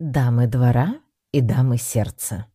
Дамы двора и дамы сердца.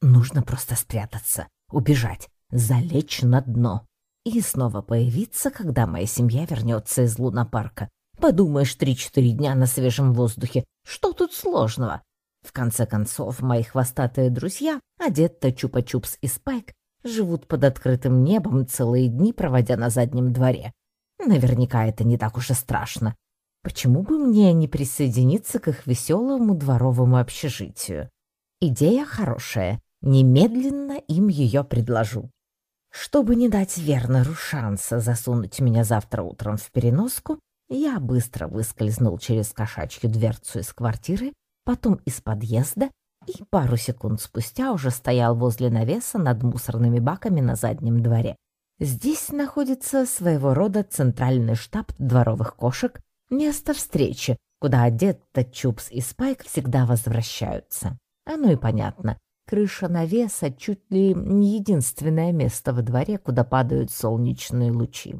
Нужно просто спрятаться, убежать, залечь на дно и снова появиться, когда моя семья вернется из лунопарка. Подумаешь, три-четыре дня на свежем воздухе. Что тут сложного? В конце концов, мои хвостатые друзья, одетта Чупа-Чупс и Спайк, живут под открытым небом целые дни, проводя на заднем дворе. Наверняка это не так уж и страшно. Почему бы мне не присоединиться к их веселому дворовому общежитию? Идея хорошая. Немедленно им ее предложу. Чтобы не дать Вернеру шанса засунуть меня завтра утром в переноску, я быстро выскользнул через кошачью дверцу из квартиры, потом из подъезда и пару секунд спустя уже стоял возле навеса над мусорными баками на заднем дворе. Здесь находится своего рода центральный штаб дворовых кошек, место встречи, куда одетта Чупс и Спайк всегда возвращаются. Оно и понятно. Крыша навеса чуть ли не единственное место во дворе, куда падают солнечные лучи.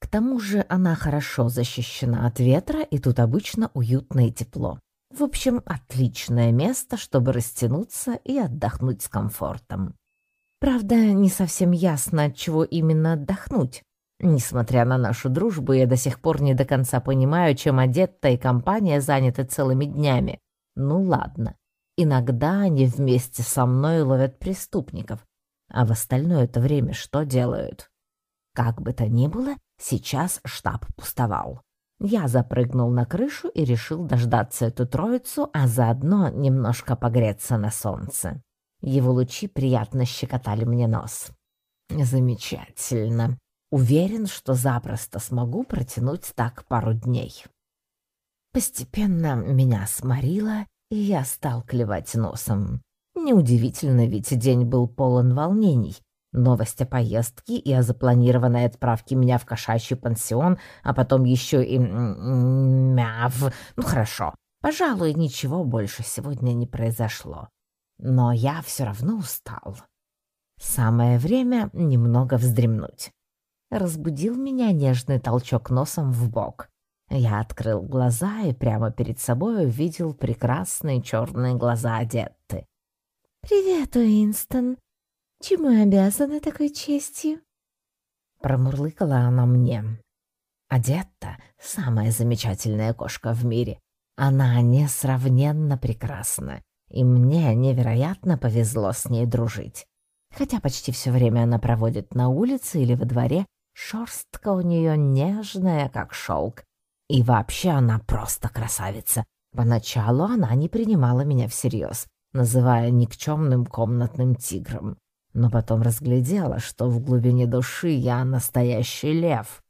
К тому же она хорошо защищена от ветра, и тут обычно уютно и тепло. В общем, отличное место, чтобы растянуться и отдохнуть с комфортом. Правда, не совсем ясно, от чего именно отдохнуть. Несмотря на нашу дружбу, я до сих пор не до конца понимаю, чем одетта и компания заняты целыми днями. Ну ладно, иногда они вместе со мной ловят преступников, а в остальное это время что делают? Как бы то ни было, сейчас штаб пустовал. Я запрыгнул на крышу и решил дождаться эту троицу, а заодно немножко погреться на солнце. Его лучи приятно щекотали мне нос. Замечательно. Уверен, что запросто смогу протянуть так пару дней. Постепенно меня сморило, и я стал клевать носом. Неудивительно, ведь день был полон волнений. Новость о поездке и о запланированной отправке меня в кошачий пансион, а потом еще и мяв. Ну хорошо, пожалуй, ничего больше сегодня не произошло. Но я все равно устал. Самое время немного вздремнуть. Разбудил меня нежный толчок носом в бок. Я открыл глаза и прямо перед собой увидел прекрасные черные глаза Адетты. «Привет, Уинстон!» Чему обязана такой честью?» Промурлыкала она мне. Одетта — самая замечательная кошка в мире. Она несравненно прекрасна, и мне невероятно повезло с ней дружить. Хотя почти все время она проводит на улице или во дворе, шерстка у нее нежная, как шелк. И вообще она просто красавица. Поначалу она не принимала меня всерьез, называя никчемным комнатным тигром но потом разглядела, что в глубине души я настоящий лев.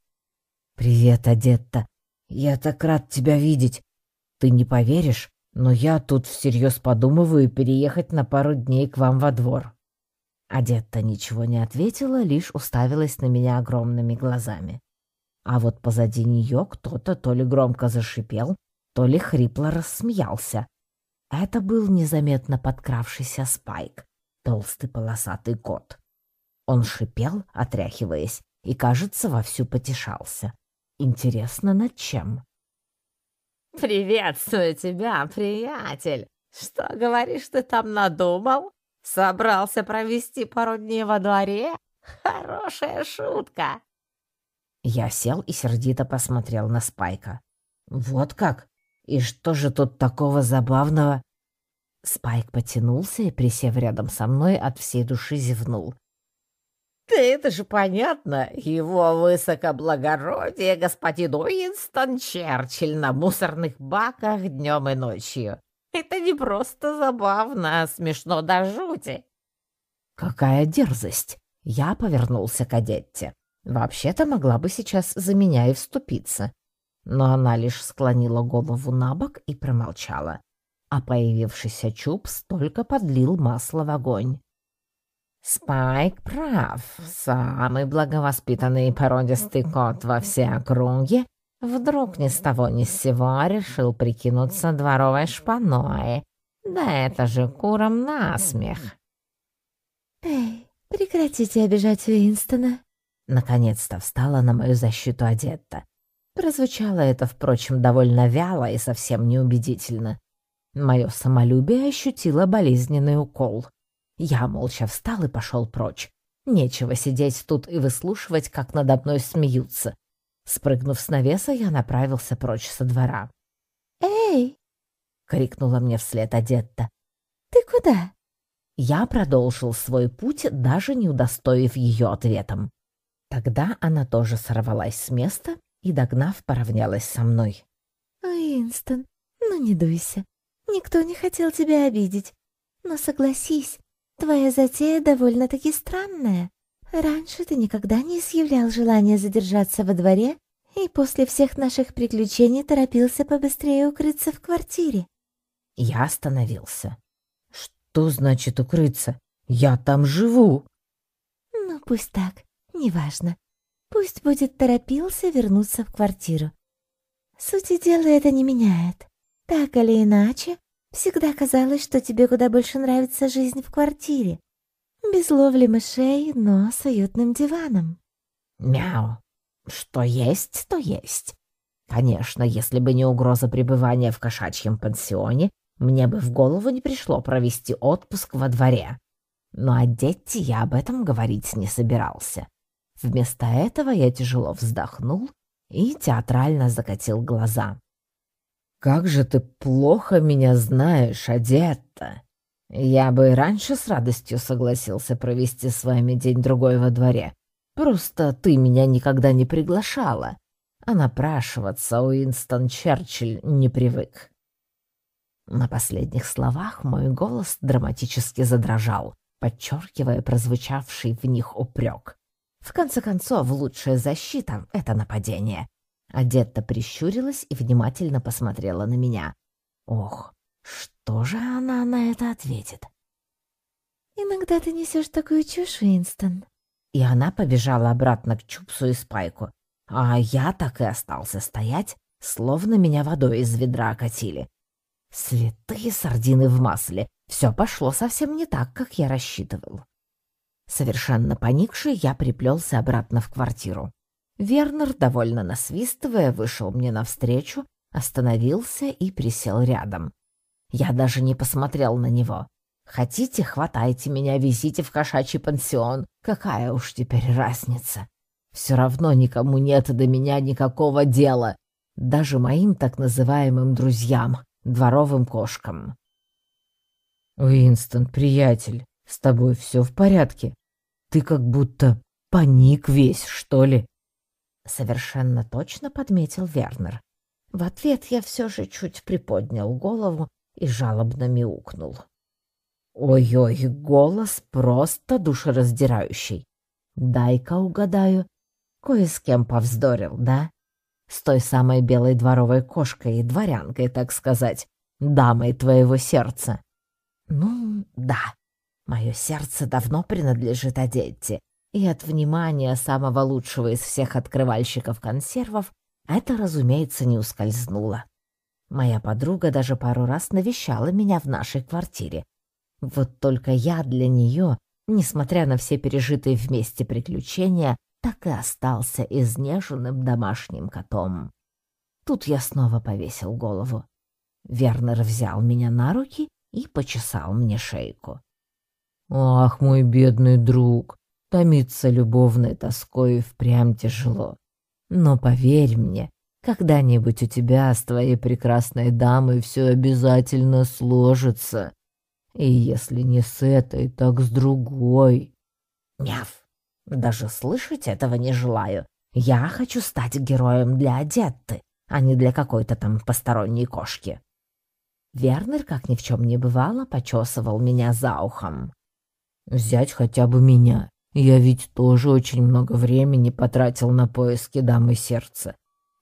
«Привет, Адетта. Я так рад тебя видеть. Ты не поверишь, но я тут всерьез подумываю переехать на пару дней к вам во двор». Адетта ничего не ответила, лишь уставилась на меня огромными глазами. А вот позади нее кто-то то ли громко зашипел, то ли хрипло рассмеялся. Это был незаметно подкравшийся Спайк толстый полосатый кот. Он шипел, отряхиваясь, и, кажется, вовсю потешался. Интересно, над чем? «Приветствую тебя, приятель! Что, говоришь, ты там надумал? Собрался провести пару дней во дворе? Хорошая шутка!» Я сел и сердито посмотрел на Спайка. «Вот как? И что же тут такого забавного?» Спайк потянулся и, присев рядом со мной, от всей души зевнул. «Да это же понятно, его высокоблагородие господин Уинстон Черчилль на мусорных баках днем и ночью. Это не просто забавно, а смешно до жути». «Какая дерзость!» Я повернулся к Адетте. Вообще-то могла бы сейчас за меня и вступиться. Но она лишь склонила голову на бок и промолчала а появившийся Чупс только подлил масло в огонь. «Спайк прав. Самый благовоспитанный породистый кот во всей округе вдруг ни с того ни с сего решил прикинуться дворовой шпаной. Да это же куром насмех!» «Эй, прекратите обижать Уинстона!» Наконец-то встала на мою защиту одетта. Прозвучало это, впрочем, довольно вяло и совсем неубедительно. Мое самолюбие ощутило болезненный укол. Я молча встал и пошел прочь. Нечего сидеть тут и выслушивать, как надо мной смеются. Спрыгнув с навеса, я направился прочь со двора. «Эй!» — крикнула мне вслед Адетта. «Ты куда?» Я продолжил свой путь, даже не удостоив ее ответом. Тогда она тоже сорвалась с места и, догнав, поравнялась со мной. «Уинстон, ну не дуйся. Никто не хотел тебя обидеть. Но согласись, твоя затея довольно-таки странная. Раньше ты никогда не изъявлял желания задержаться во дворе и после всех наших приключений торопился побыстрее укрыться в квартире. Я остановился. Что значит укрыться? Я там живу. Ну, пусть так, неважно. Пусть будет торопился вернуться в квартиру. Сути дела это не меняет. Так или иначе, всегда казалось, что тебе куда больше нравится жизнь в квартире. Без ловли мышей, но с уютным диваном. Мяу. Что есть, то есть. Конечно, если бы не угроза пребывания в кошачьем пансионе, мне бы в голову не пришло провести отпуск во дворе. Но о Детти я об этом говорить не собирался. Вместо этого я тяжело вздохнул и театрально закатил глаза. «Как же ты плохо меня знаешь, Адетта!» Я бы и раньше с радостью согласился провести с вами день-другой во дворе. Просто ты меня никогда не приглашала, а напрашиваться Уинстон Черчилль не привык. На последних словах мой голос драматически задрожал, подчеркивая прозвучавший в них упрек. В конце концов, лучшая защита — это нападение. Адетта прищурилась и внимательно посмотрела на меня. Ох, что же она на это ответит? «Иногда ты несешь такую чушь, Уинстон». И она побежала обратно к Чупсу и Спайку, а я так и остался стоять, словно меня водой из ведра окатили. Святые сардины в масле. Все пошло совсем не так, как я рассчитывал. Совершенно поникший, я приплелся обратно в квартиру. Вернер, довольно насвистывая, вышел мне навстречу, остановился и присел рядом. Я даже не посмотрел на него. Хотите, хватайте меня, везите в кошачий пансион. Какая уж теперь разница? Все равно никому нет до меня никакого дела. Даже моим так называемым друзьям, дворовым кошкам. «Уинстон, приятель, с тобой все в порядке? Ты как будто паник весь, что ли?» Совершенно точно подметил Вернер. В ответ я все же чуть приподнял голову и жалобно мяукнул. Ой-ой, голос просто душераздирающий. Дай-ка угадаю, кое с кем повздорил, да? С той самой белой дворовой кошкой и дворянкой, так сказать, дамой твоего сердца. Ну, да, мое сердце давно принадлежит Одетте, и от внимания самого лучшего из всех открывальщиков консервов это, разумеется, не ускользнуло. Моя подруга даже пару раз навещала меня в нашей квартире. Вот только я для нее, несмотря на все пережитые вместе приключения, так и остался изнеженным домашним котом. Тут я снова повесил голову. Вернер взял меня на руки и почесал мне шейку. «Ах, мой бедный друг, томиться любовной тоской впрямь тяжело. Но поверь мне, когда-нибудь у тебя с твоей прекрасной дамой все обязательно сложится. И если не с этой, так с другой. Мяв. Даже слышать этого не желаю. Я хочу стать героем для Адетты, а не для какой-то там посторонней кошки. Вернер, как ни в чем не бывало, почесывал меня за ухом. Взять хотя бы меня. Я ведь тоже очень много времени потратил на поиски дамы сердца.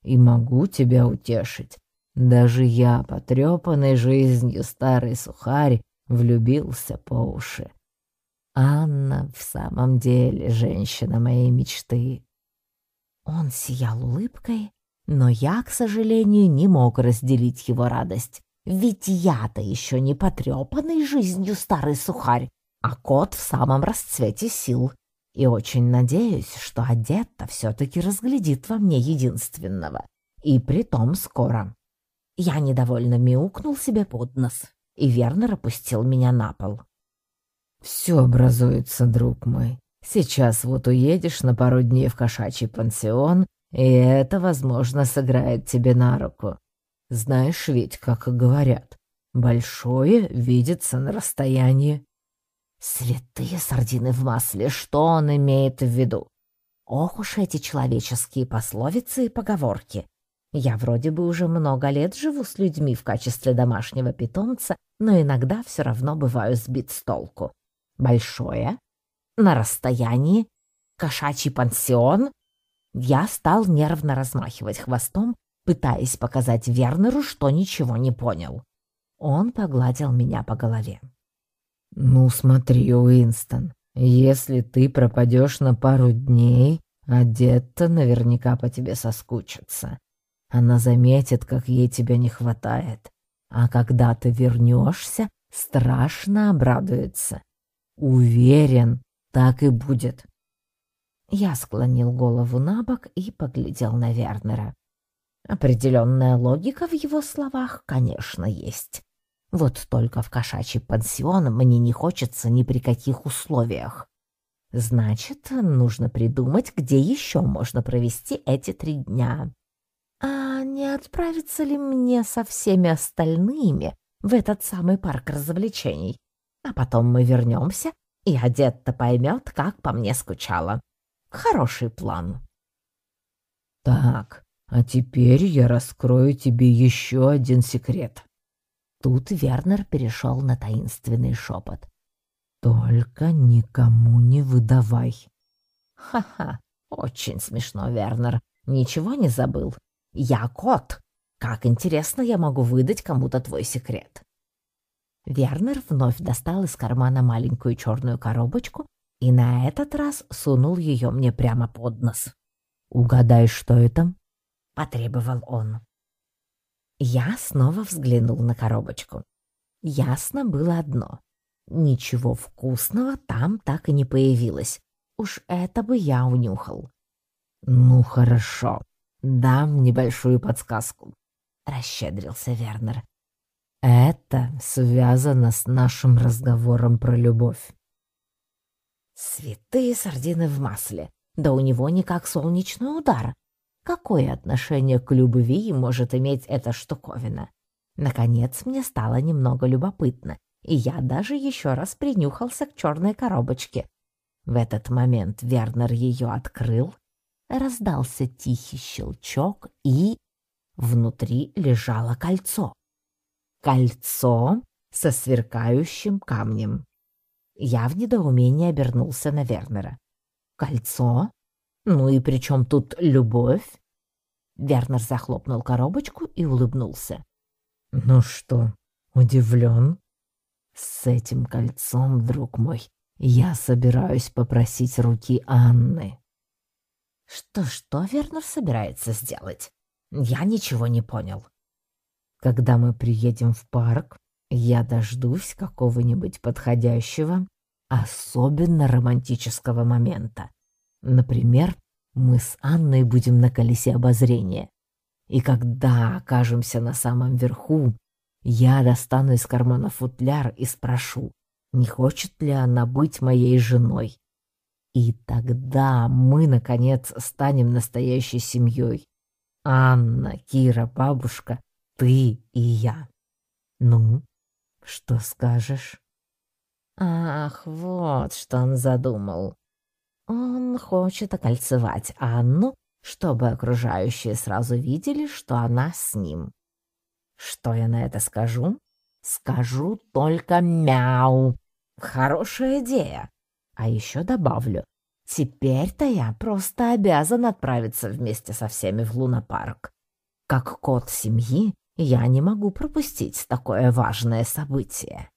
И могу тебя утешить. Даже я, потрепанный жизнью старый сухарь, влюбился по уши. Анна в самом деле женщина моей мечты. Он сиял улыбкой, но я, к сожалению, не мог разделить его радость. Ведь я-то еще не потрепанный жизнью старый сухарь, а кот в самом расцвете сил. И очень надеюсь, что Адетта все-таки разглядит во мне единственного. И притом скоро. Я недовольно мяукнул себе под нос, и Вернер опустил меня на пол. «Все образуется, друг мой. Сейчас вот уедешь на пару дней в кошачий пансион, и это, возможно, сыграет тебе на руку. Знаешь ведь, как говорят, большое видится на расстоянии». Святые сардины в масле, что он имеет в виду? Ох уж эти человеческие пословицы и поговорки. Я вроде бы уже много лет живу с людьми в качестве домашнего питомца, но иногда все равно бываю сбит с толку. Большое? На расстоянии? Кошачий пансион? Я стал нервно размахивать хвостом, пытаясь показать Вернеру, что ничего не понял. Он погладил меня по голове. «Ну смотри, Уинстон, если ты пропадешь на пару дней, Адетта наверняка по тебе соскучится. Она заметит, как ей тебя не хватает. А когда ты вернешься, страшно обрадуется. Уверен, так и будет. Я склонил голову на бок и поглядел на Вернера. Определенная логика в его словах, конечно, есть. Вот только в кошачий пансион мне не хочется ни при каких условиях. Значит, нужно придумать, где еще можно провести эти три дня. А не отправиться ли мне со всеми остальными в этот самый парк развлечений? А потом мы вернемся, и Адетта поймет, как по мне скучала. Хороший план. Так, а теперь я раскрою тебе еще один секрет. Тут Вернер перешел на таинственный шепот. «Только никому не выдавай». «Ха-ха, очень смешно, Вернер. Ничего не забыл? Я кот. Как интересно я могу выдать кому-то твой секрет». Вернер вновь достал из кармана маленькую черную коробочку и на этот раз сунул ее мне прямо под нос. «Угадай, что это?» — потребовал он. Я снова взглянул на коробочку. Ясно было одно. Ничего вкусного там так и не появилось. Уж это бы я унюхал. «Ну хорошо, дам небольшую подсказку», — расщедрился Вернер. «Это связано с нашим разговором про любовь». «Святые сардины в масле. Да у него никак солнечный удар. Какое отношение к любви может иметь эта штуковина? Наконец мне стало немного любопытно, и я даже еще раз принюхался к черной коробочке. В этот момент Вернер ее открыл, раздался тихий щелчок, и внутри лежало кольцо. Кольцо со сверкающим камнем. Я в недоумении обернулся на Вернера. «Кольцо? «Ну и при чем тут любовь?» Вернер захлопнул коробочку и улыбнулся. «Ну что, удивлен?» «С этим кольцом, друг мой, я собираюсь попросить руки Анны». «Что-что Вернер собирается сделать? Я ничего не понял». «Когда мы приедем в парк, я дождусь какого-нибудь подходящего, особенно романтического момента. Например, мы с Анной будем на колесе обозрения. И когда окажемся на самом верху, я достану из кармана футляр и спрошу, не хочет ли она быть моей женой. И тогда мы, наконец, станем настоящей семьей. Анна, Кира, бабушка, ты и я. Ну, что скажешь? Ах, вот что он задумал. Хочет окольцевать Анну, чтобы окружающие сразу видели, что она с ним. Что я на это скажу? Скажу только мяу. Хорошая идея. А еще добавлю, теперь-то я просто обязан отправиться вместе со всеми в лунопарк. Как кот семьи, я не могу пропустить такое важное событие.